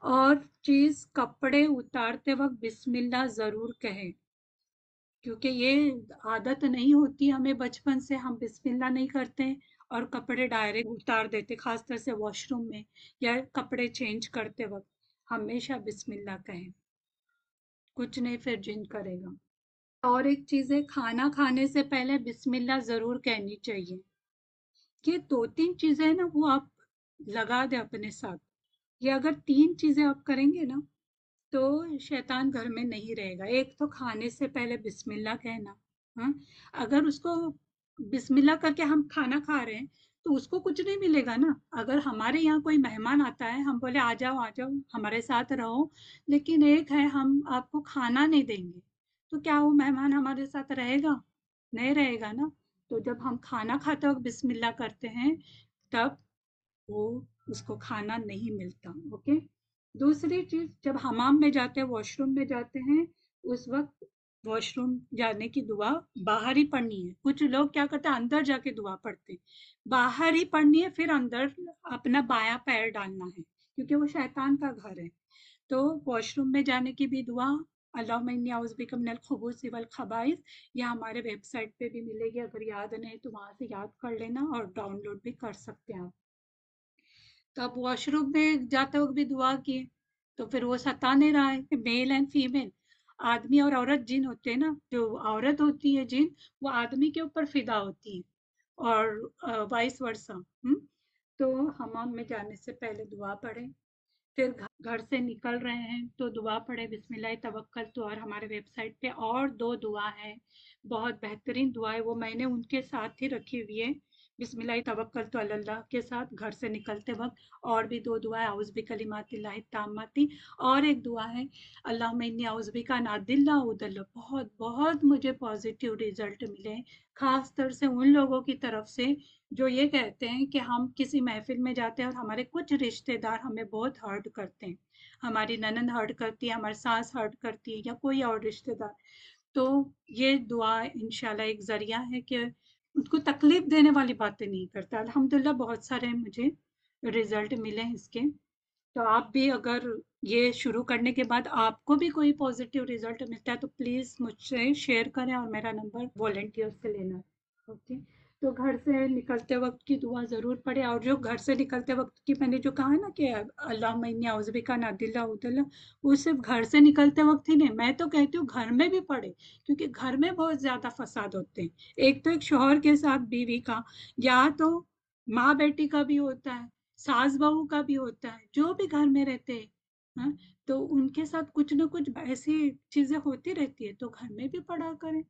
اور چیز کپڑے اتارتے وقت بسم اللہ ضرور کہیں۔ کیونکہ یہ عادت نہیں ہوتی ہمیں بچپن سے ہم بسم اللہ نہیں کرتے اور کپڑے ڈائریکٹ اتار دیتے، خاص طور سے واش روم میں یا کپڑے چینج کرتے وقت ہمیشہ بسم اللہ کہیں۔ کچھ نہیں پھر جن کرے گا۔ اور ایک چیز ہے، کھانا کھانے سے پہلے بسم اللہ ضرور کہنی چاہیے۔ یہ دو تین چیزیں نا، وہ آپ لگا دیں اپنے ساتھ۔ یہ اگر تین چیزیں آپ کریں گے نا، تو شیطان گھر میں نہیں رہے گا۔ ایک تو کھانے سے پہلے بسم اللہ کہنا ہاں؟ اگر اس کو بسم اللہ کر کے ہم کھانا کھا رہے ہیں، تو اس کو کچھ نہیں ملے گا نا۔ اگر ہمارے یہاں کوئی مہمان آتا ہے، ہم بولے، آ جاؤ آ جاؤ، ہمارے ساتھ رہو۔ لیکن ایک ہے، ہم آپ کو کھانا نہیں دیں گے۔ تو کیا وہ مہمان ہمارے ساتھ رہے گا؟ نہیں رہے گا نا۔ تو جب ہم کھانا کھاتے وقت بسم اللہ کرتے ہیں، تب وہ اس کو کھانا نہیں ملتا۔ اوکے؟ دوسری چیز، جب حمام میں جاتے ہیں، واش روم میں جاتے ہیں، اس وقت واش روم جانے کی دعا باہر ہی پڑھنی ہے۔ کچھ لوگ کیا کرتے ہیں، اندر جا کے دعا پڑھتے ہیں۔ باہر ہی پڑھنی ہے، پھر اندر اپنا بایاں پیر ڈالنا ہے، کیونکہ وہ شیطان کا گھر ہے۔ تو واش روم میں جانے کی بھی دعا اللہ اعوذ بک من الخبوث والخبائث، یہ ہمارے ویب سائٹ پہ بھی ملے گی۔ اگر یاد نہیں تو وہاں سے یاد کر لینا اور ڈاؤن لوڈ بھی کر سکتے ہیں آپ۔ تو اب واش روم میں جاتے وقت بھی دعا کیے تو پھر وہ ستا نہیں رہا ہے میل اینڈ فیمیل آدمی اور عورت جن ہوتے ہیں نا، جو عورت ہوتی ہے جن، وہ آدمی کے اوپر فدا ہوتی ہے اور وائس ورسا تو حمام میں جانے سے پہلے دعا پڑھیں۔ پھر گھر سے نکل رہے ہیں تو دعا پڑھے بسم اللہ، توکل تو اور ہمارے ویب سائٹ پہ اور دو دعا ہے بہت بہترین دعا ہے، وہ میں نے ان کے ساتھ ہی رکھی ہوئی ہے۔ بسم اللہ توکل تو اللہ کے ساتھ گھر سے نکلتے وقت اور بھی دو دعا ہے اوز کلیمات اللہ تاماتی اور ایک دعا ہے اللہ میں اوز کا نادل ادل بہت بہت مجھے پازیٹیو ریزلٹ ملے خاص طور سے ان لوگوں کی طرف سے جو یہ کہتے ہیں کہ ہم کسی محفل میں جاتے ہیں اور ہمارے کچھ رشتے دار ہمیں بہت ہرٹ کرتے ہیں۔ ہماری ننند ہرٹ کرتی ہے، ہماری سانس ہرٹ کرتی ہے یا کوئی اور رشتے دار۔ تو یہ دعا انشاءاللہ ایک ذریعہ ہے کہ ان کو تکلیف دینے والی باتیں نہیں کرتا۔ الحمدللہ بہت سارے مجھے رزلٹ ملے ہیں اس کے۔ تو آپ بھی اگر یہ شروع کرنے کے بعد آپ کو بھی کوئی پازیٹیو رزلٹ ملتا ہے تو پلیز مجھ سے شیئر کریں اور میرا نمبر والنٹیئر سے لینا۔ ہے اوکے تو گھر سے نکلتے وقت کی دعا ضرور پڑھے اور جو گھر سے نکلتے وقت کی میں نے جو کہا نا کہ اللہ معنی اوزبی کا نادل ادلہ وہ صرف گھر سے نکلتے وقت ہی نہیں میں تو کہتی ہوں گھر میں بھی پڑھے کیونکہ گھر میں بہت زیادہ فساد ہوتے ہیں۔ ایک تو ایک شوہر کے ساتھ بیوی کا یا تو ماں بیٹی کا بھی ہوتا ہے ساس بہو کا بھی ہوتا ہے جو بھی گھر میں رہتے ہیں ہاں، تو ان کے ساتھ کچھ نہ کچھ ایسی چیزیں ہوتی رہتی ہے تو گھر میں بھی پڑھا کریں۔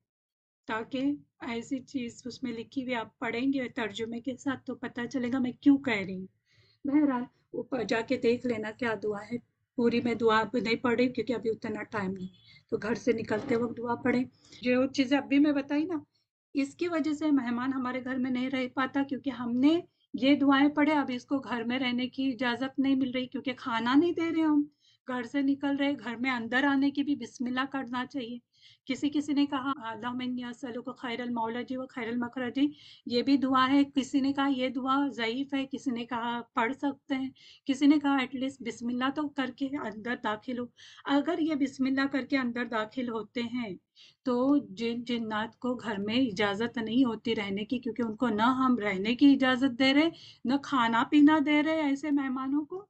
تاکہ ایسی چیز اس میں لکھی ہوئی آپ پڑھیں گے ترجمے کے ساتھ تو پتہ چلے گا میں کیوں کہہ رہی ہوں۔ بہرحال اوپر جا کے دیکھ لینا کیا دعا ہے۔ پوری میں دعا نہیں پڑھی کیونکہ ابھی اتنا ٹائم نہیں تو گھر سے نکلتے وقت دعا پڑھیں۔ جو چیزیں ابھی میں بتائی نا، اس کی وجہ سے مہمان ہمارے گھر میں نہیں رہ پاتا کیونکہ ہم نے یہ دعائیں پڑھے ابھی اس کو گھر میں رہنے کی اجازت نہیں مل رہی کیونکہ کھانا نہیں دے رہے ہم۔ گھر سے نکل رہے، گھر میں اندر آنے کی بھی بسم اللہ کرنا چاہیے۔ کسی کسی نے کہا اللہ کو خیر المولا جی و خیر المکرہ جی یہ بھی دعا ہے، کسی نے کہا یہ دعا ضعیف ہے، کسی نے کہا پڑھ سکتے ہیں، کسی نے کہا ایٹ لیسٹ بسم اللہ تو کر کے اندر داخل ہو۔ اگر یہ بسم اللہ کر کے اندر داخل ہوتے ہیں تو جن جنات کو گھر میں اجازت نہیں ہوتی رہنے کی، کیونکہ ان کو نہ ہم رہنے کی اجازت دے رہے، نہ کھانا پینا دے رہے ایسے مہمانوں کو۔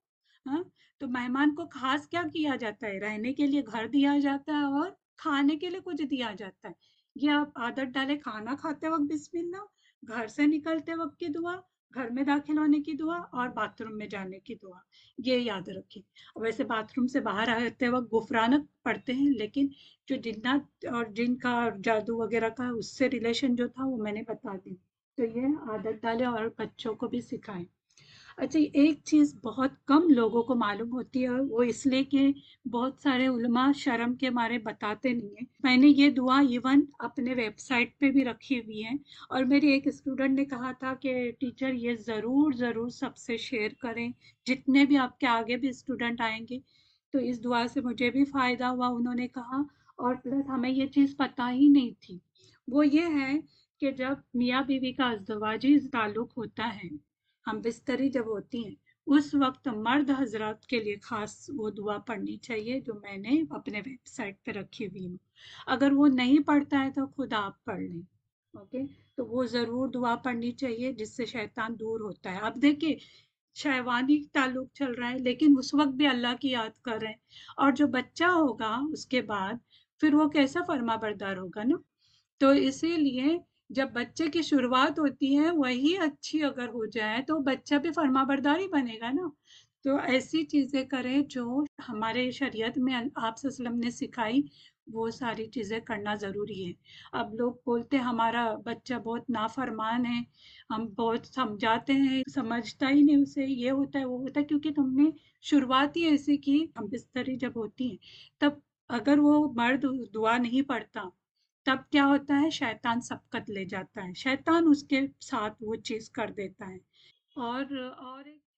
ہاں تو مہمان کو خاص کیا کیا جاتا ہے؟ رہنے کے لیے گھر دیا جاتا ہے اور کھانے کے لیے کچھ دیا جاتا ہے یہ آپ عادت ڈالے کھانا کھاتے وقت بسم اللہ گھر سے نکلتے وقت کی دعا گھر میں داخل ہونے کی دعا اور باتھ روم میں جانے کی دعا یہ یاد رکھیں ویسے باتھ روم سے باہر آتے وقت گفرانت پڑھتے ہیں لیکن جو جنات اور جن کا جادو وغیرہ کا اس سے ریلیشن جو تھا وہ میں نے بتا دی تو یہ عادت ڈالے اور بچوں کو بھی سکھائیں اچھا ایک چیز بہت کم لوگوں کو معلوم ہوتی ہے وہ اس لیے کہ بہت سارے علماء شرم کے مارے بتاتے نہیں ہیں۔ میں نے یہ دعا ایون اپنے ویب سائٹ پہ بھی رکھی ہوئی ہے اور میری ایک اسٹوڈنٹ نے کہا تھا کہ ٹیچر یہ ضرور ضرور سب سے شیئر کریں۔ جتنے بھی آپ کے آگے بھی اسٹوڈنٹ آئیں گے، تو اس دعا سے مجھے بھی فائدہ ہوا، انہوں نے کہا۔ اور پلس ہمیں یہ چیز پتہ ہی نہیں تھی۔ وہ یہ ہے کہ جب میاں بیوی کا ازدواجی تعلق ہوتا ہے ہم بستری جب ہوتی ہیں، اس وقت مرد حضرات کے لیے خاص وہ دعا پڑھنی چاہیے جو میں نے اپنے ویب سائٹ پہ رکھی ہوئی ہوں۔ اگر وہ نہیں پڑھتا ہے تو خود آپ پڑھ لیں۔ اوکے؟ تو وہ ضرور دعا پڑھنی چاہیے جس سے شیطان دور ہوتا ہے۔ اب دیکھیے شہوانی تعلق چل رہا ہے، لیکن اس وقت بھی اللہ کی یاد کر رہے ہیں۔ اور جو بچہ ہوگا، اس کے بعد پھر وہ کیسا فرما بردار ہوگا نا؟ تو اسی لیے جب بچے کی شروعات ہوتی ہے، وہی اچھی اگر ہو جائے تو بچہ بھی فرما بردار ہی بنے گا نا۔ تو ایسی چیزیں کریں جو ہمارے شریعت میں آپ صلی اللہ علیہ وسلم نے سکھائی، وہ ساری چیزیں کرنا ضروری ہے اب لوگ بولتے ہمارا بچہ بہت نافرمان ہے، ہم بہت سمجھاتے ہیں، سمجھتا ہی نہیں اسے، یہ ہوتا ہے، وہ ہوتا ہے۔ کیونکہ تم نے شروعات ہی ایسی کی ہم بستری جب ہوتی ہیں تب اگر وہ مرد دعا نہیں پڑھتا تب کیا ہوتا ہے؟ شیطان سبقت لے جاتا ہے۔ شیطان اس کے ساتھ وہ چیز کر دیتا ہے۔ اور اور ایک